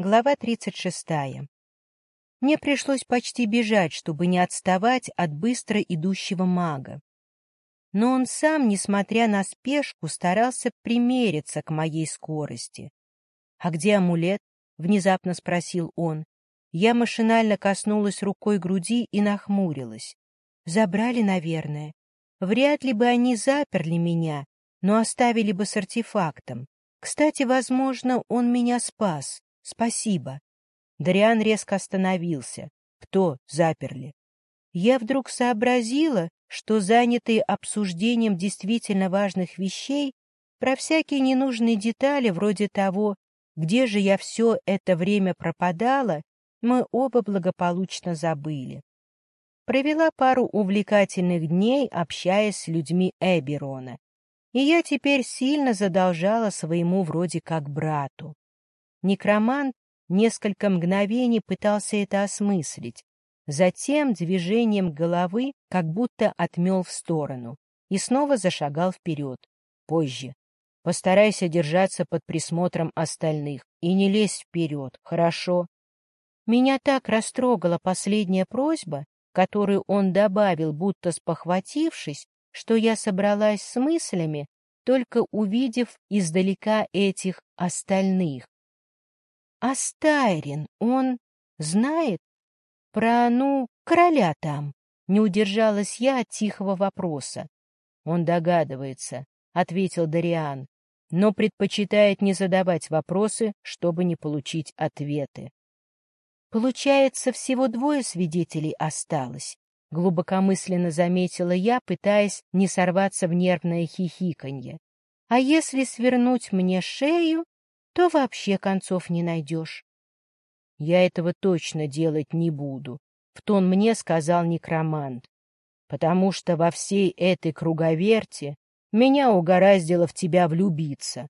Глава 36. Мне пришлось почти бежать, чтобы не отставать от быстро идущего мага. Но он сам, несмотря на спешку, старался примериться к моей скорости. — А где амулет? — внезапно спросил он. Я машинально коснулась рукой груди и нахмурилась. Забрали, наверное. Вряд ли бы они заперли меня, но оставили бы с артефактом. Кстати, возможно, он меня спас. Спасибо. Дариан резко остановился. Кто заперли? Я вдруг сообразила, что, занятые обсуждением действительно важных вещей, про всякие ненужные детали, вроде того, где же я все это время пропадала, мы оба благополучно забыли. Провела пару увлекательных дней, общаясь с людьми Эберона, и я теперь сильно задолжала своему вроде как брату. Некромант несколько мгновений пытался это осмыслить, затем движением головы как будто отмел в сторону и снова зашагал вперед. Позже. Постарайся держаться под присмотром остальных и не лезь вперед, хорошо? Меня так растрогала последняя просьба, которую он добавил, будто спохватившись, что я собралась с мыслями, только увидев издалека этих остальных. Астайрин, он знает про, ну, короля там? Не удержалась я от тихого вопроса. Он догадывается, — ответил Дариан, но предпочитает не задавать вопросы, чтобы не получить ответы. Получается, всего двое свидетелей осталось, — глубокомысленно заметила я, пытаясь не сорваться в нервное хихиканье. А если свернуть мне шею, то вообще концов не найдешь. — Я этого точно делать не буду, — в тон мне сказал некромант, потому что во всей этой круговерте меня угораздило в тебя влюбиться.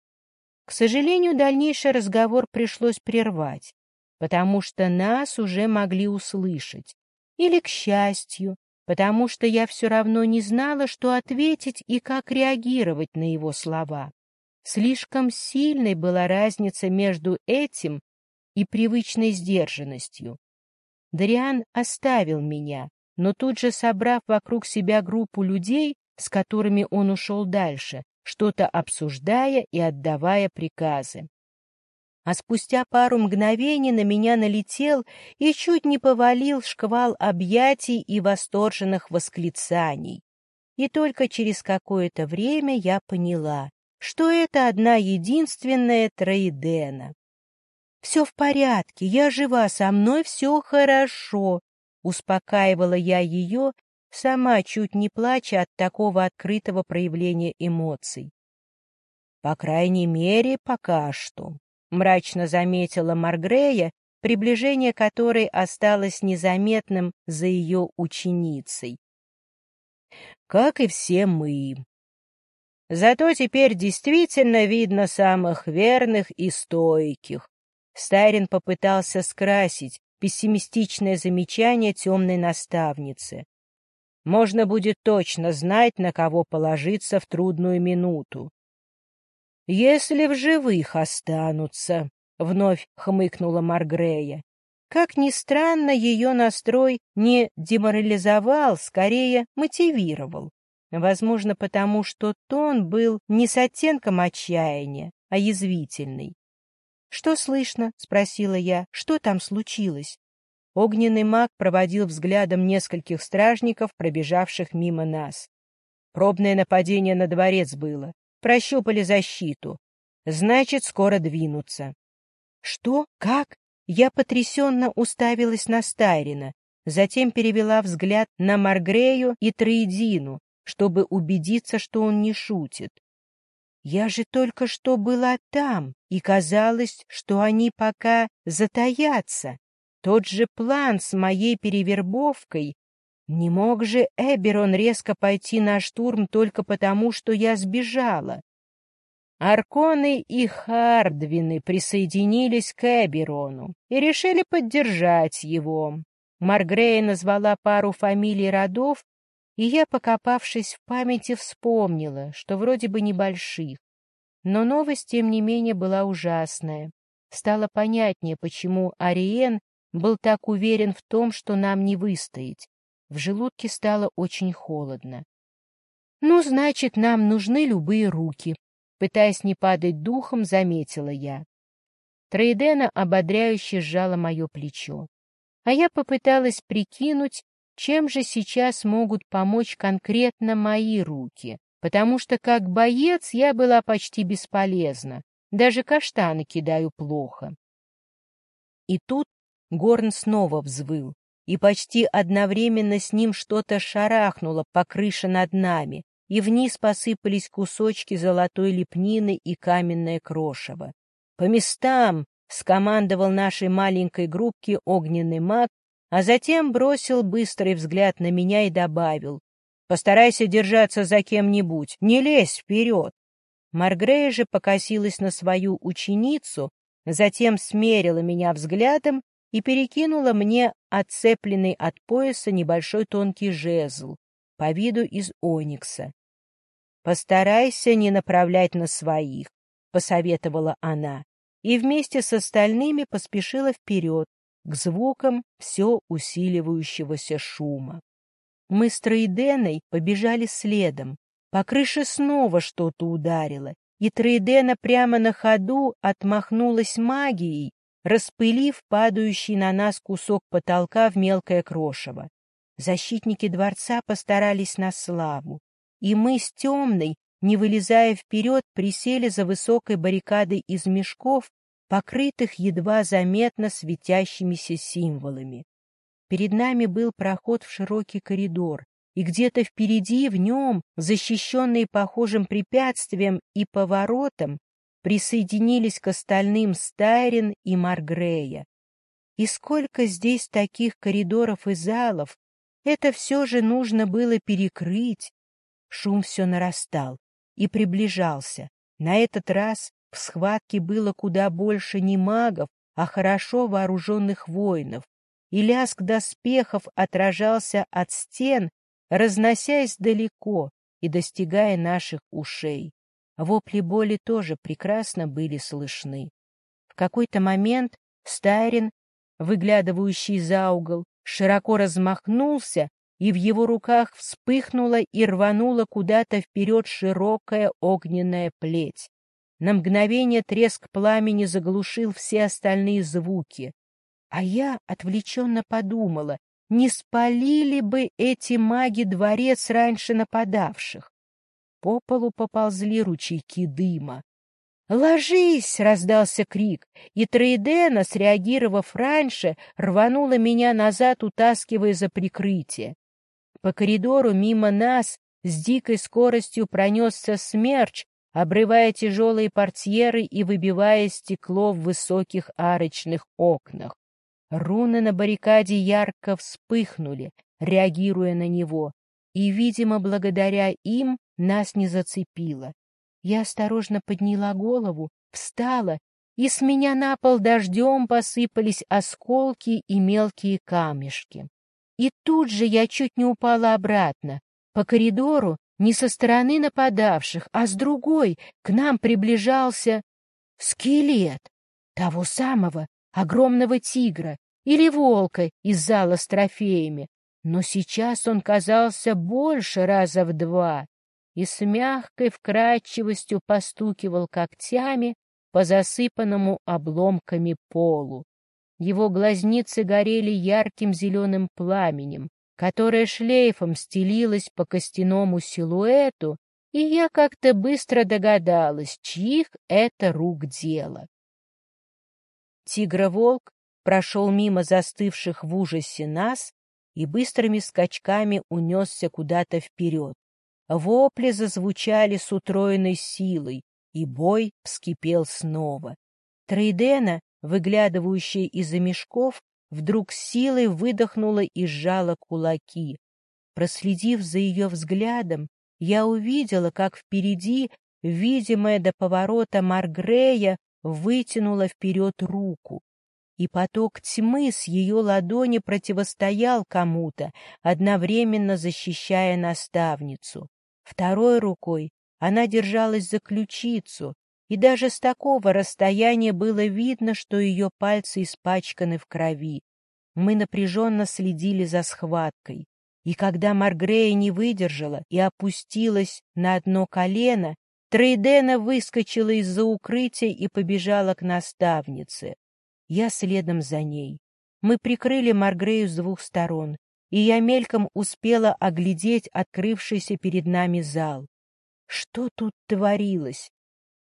К сожалению, дальнейший разговор пришлось прервать, потому что нас уже могли услышать. Или, к счастью, потому что я все равно не знала, что ответить и как реагировать на его слова. Слишком сильной была разница между этим и привычной сдержанностью. Дариан оставил меня, но тут же, собрав вокруг себя группу людей, с которыми он ушел дальше, что-то обсуждая и отдавая приказы. А спустя пару мгновений на меня налетел и чуть не повалил шквал объятий и восторженных восклицаний. И только через какое-то время я поняла, что это одна единственная Троидена. «Все в порядке, я жива, со мной все хорошо», — успокаивала я ее, сама чуть не плача от такого открытого проявления эмоций. «По крайней мере, пока что», — мрачно заметила Маргрея, приближение которой осталось незаметным за ее ученицей. «Как и все мы», Зато теперь действительно видно самых верных и стойких. Старин попытался скрасить пессимистичное замечание темной наставницы. Можно будет точно знать, на кого положиться в трудную минуту. «Если в живых останутся», — вновь хмыкнула Маргрея. Как ни странно, ее настрой не деморализовал, скорее мотивировал. Возможно, потому что тон был не с оттенком отчаяния, а язвительный. — Что слышно? — спросила я. — Что там случилось? Огненный маг проводил взглядом нескольких стражников, пробежавших мимо нас. Пробное нападение на дворец было. Прощупали защиту. Значит, скоро двинутся. — Что? Как? Я потрясенно уставилась на Стайрина, затем перевела взгляд на Маргрею и Троедину, чтобы убедиться, что он не шутит. Я же только что была там, и казалось, что они пока затаятся. Тот же план с моей перевербовкой. Не мог же Эберон резко пойти на штурм только потому, что я сбежала. Арконы и Хардвины присоединились к Эберону и решили поддержать его. Маргрея назвала пару фамилий родов, и я, покопавшись в памяти, вспомнила, что вроде бы небольших. Но новость, тем не менее, была ужасная. стало понятнее, почему Ариен был так уверен в том, что нам не выстоять. В желудке стало очень холодно. «Ну, значит, нам нужны любые руки», — пытаясь не падать духом, заметила я. Трейдена ободряюще сжала мое плечо. А я попыталась прикинуть, чем же сейчас могут помочь конкретно мои руки, потому что как боец я была почти бесполезна, даже каштаны кидаю плохо. И тут Горн снова взвыл, и почти одновременно с ним что-то шарахнуло по крыше над нами, и вниз посыпались кусочки золотой лепнины и каменное крошево. «По местам!» — скомандовал нашей маленькой группке огненный маг, а затем бросил быстрый взгляд на меня и добавил. «Постарайся держаться за кем-нибудь, не лезь вперед!» Маргрея же покосилась на свою ученицу, затем смерила меня взглядом и перекинула мне отцепленный от пояса небольшой тонкий жезл, по виду из оникса. «Постарайся не направлять на своих», — посоветовала она, и вместе с остальными поспешила вперед, к звукам все усиливающегося шума. Мы с Троиденой побежали следом. По крыше снова что-то ударило, и Троидена прямо на ходу отмахнулась магией, распылив падающий на нас кусок потолка в мелкое крошево. Защитники дворца постарались на славу и мы с темной, не вылезая вперед, присели за высокой баррикадой из мешков, покрытых едва заметно светящимися символами. Перед нами был проход в широкий коридор, и где-то впереди в нем, защищенные похожим препятствием и поворотом, присоединились к остальным Стайрин и Маргрея. И сколько здесь таких коридоров и залов, это все же нужно было перекрыть, Шум все нарастал и приближался. На этот раз в схватке было куда больше не магов, а хорошо вооруженных воинов, и лязг доспехов отражался от стен, разносясь далеко и достигая наших ушей. Вопли боли тоже прекрасно были слышны. В какой-то момент Стайрин, выглядывающий за угол, широко размахнулся и в его руках вспыхнула и рванула куда-то вперед широкая огненная плеть. На мгновение треск пламени заглушил все остальные звуки. А я отвлеченно подумала, не спалили бы эти маги дворец раньше нападавших. По полу поползли ручейки дыма. «Ложись!» — раздался крик, и Троидена, среагировав раньше, рванула меня назад, утаскивая за прикрытие. По коридору мимо нас с дикой скоростью пронесся смерч, обрывая тяжелые портьеры и выбивая стекло в высоких арочных окнах. Руны на баррикаде ярко вспыхнули, реагируя на него, и, видимо, благодаря им нас не зацепило. Я осторожно подняла голову, встала, и с меня на пол дождем посыпались осколки и мелкие камешки. И тут же я чуть не упала обратно. По коридору не со стороны нападавших, а с другой к нам приближался скелет того самого огромного тигра или волка из зала с трофеями. Но сейчас он казался больше раза в два и с мягкой вкрадчивостью постукивал когтями по засыпанному обломками полу. Его глазницы горели ярким зеленым пламенем, которое шлейфом стелилось по костяному силуэту, и я как-то быстро догадалась, чьих это рук дело. Тигроволк прошел мимо застывших в ужасе нас и быстрыми скачками унесся куда-то вперед. Вопли зазвучали с утроенной силой, и бой вскипел снова. Трейдена выглядывающая из-за мешков, вдруг силой выдохнула и сжала кулаки. Проследив за ее взглядом, я увидела, как впереди, видимая до поворота Маргрея, вытянула вперед руку. И поток тьмы с ее ладони противостоял кому-то, одновременно защищая наставницу. Второй рукой она держалась за ключицу, и даже с такого расстояния было видно, что ее пальцы испачканы в крови. Мы напряженно следили за схваткой. И когда Маргрея не выдержала и опустилась на одно колено, Трейдена выскочила из-за укрытия и побежала к наставнице. Я следом за ней. Мы прикрыли Маргрею с двух сторон, и я мельком успела оглядеть открывшийся перед нами зал. Что тут творилось?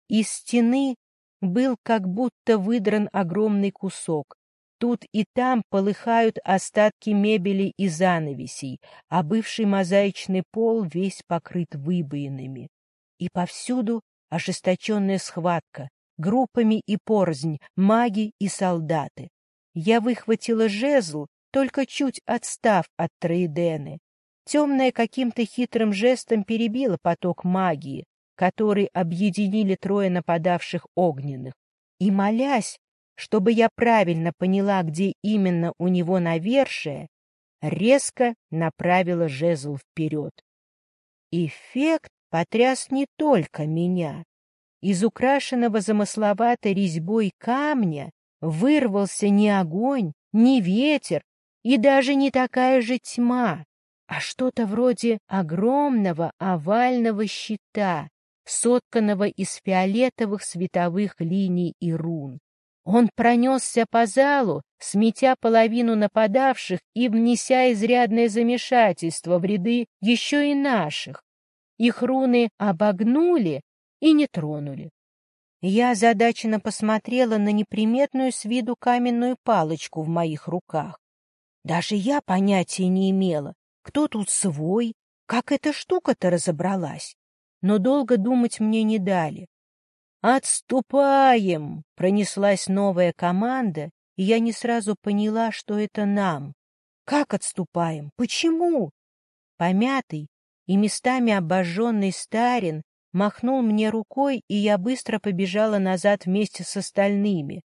Из стены был как будто выдран огромный кусок. Тут и там полыхают остатки мебели и занавесей, а бывший мозаичный пол весь покрыт выбоинами. И повсюду ожесточенная схватка, группами и порознь, маги и солдаты. Я выхватила жезл, только чуть отстав от Троидены. Темная каким-то хитрым жестом перебила поток магии, который объединили трое нападавших огненных, и, молясь, чтобы я правильно поняла, где именно у него навершие, резко направила жезл вперед. Эффект потряс не только меня. Из украшенного замысловатой резьбой камня вырвался не огонь, не ветер и даже не такая же тьма, а что-то вроде огромного овального щита, сотканного из фиолетовых световых линий и рун. Он пронесся по залу, сметя половину нападавших и внеся изрядное замешательство в ряды еще и наших. Их руны обогнули и не тронули. Я озадаченно посмотрела на неприметную с виду каменную палочку в моих руках. Даже я понятия не имела, кто тут свой, как эта штука-то разобралась. Но долго думать мне не дали. «Отступаем!» — пронеслась новая команда, и я не сразу поняла, что это нам. «Как отступаем? Почему?» Помятый и местами обожженный Старин махнул мне рукой, и я быстро побежала назад вместе с остальными.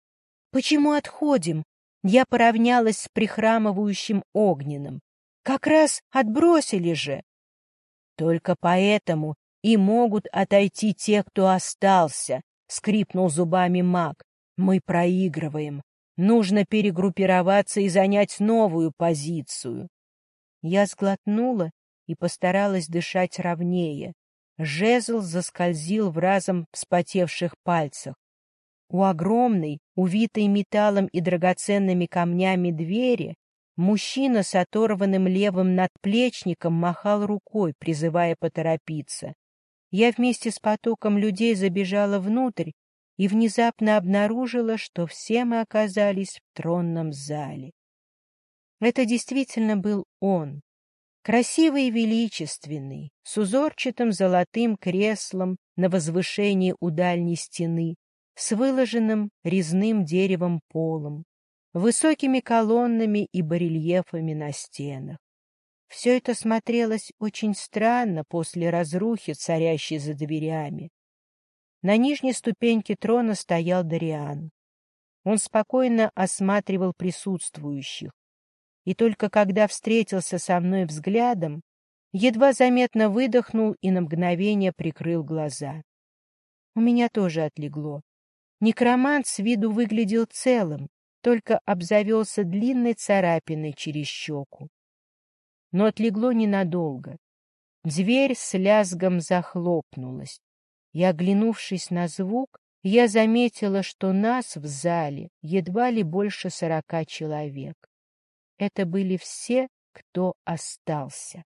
«Почему отходим?» Я поравнялась с прихрамывающим огненным. «Как раз отбросили же!» «Только поэтому и могут отойти те, кто остался», — скрипнул зубами маг. «Мы проигрываем. Нужно перегруппироваться и занять новую позицию». Я сглотнула и постаралась дышать ровнее. Жезл заскользил в разом вспотевших пальцах. У огромной, увитой металлом и драгоценными камнями двери мужчина с оторванным левым надплечником махал рукой, призывая поторопиться. Я вместе с потоком людей забежала внутрь и внезапно обнаружила, что все мы оказались в тронном зале. Это действительно был он, красивый и величественный, с узорчатым золотым креслом на возвышении у дальней стены, с выложенным резным деревом полом, высокими колоннами и барельефами на стенах. Все это смотрелось очень странно после разрухи, царящей за дверями. На нижней ступеньке трона стоял Дариан. Он спокойно осматривал присутствующих, и только когда встретился со мной взглядом, едва заметно выдохнул и на мгновение прикрыл глаза. У меня тоже отлегло. Некромант с виду выглядел целым, только обзавелся длинной царапиной через щеку но отлегло ненадолго. Дверь с лязгом захлопнулась, и, оглянувшись на звук, я заметила, что нас в зале едва ли больше сорока человек. Это были все, кто остался.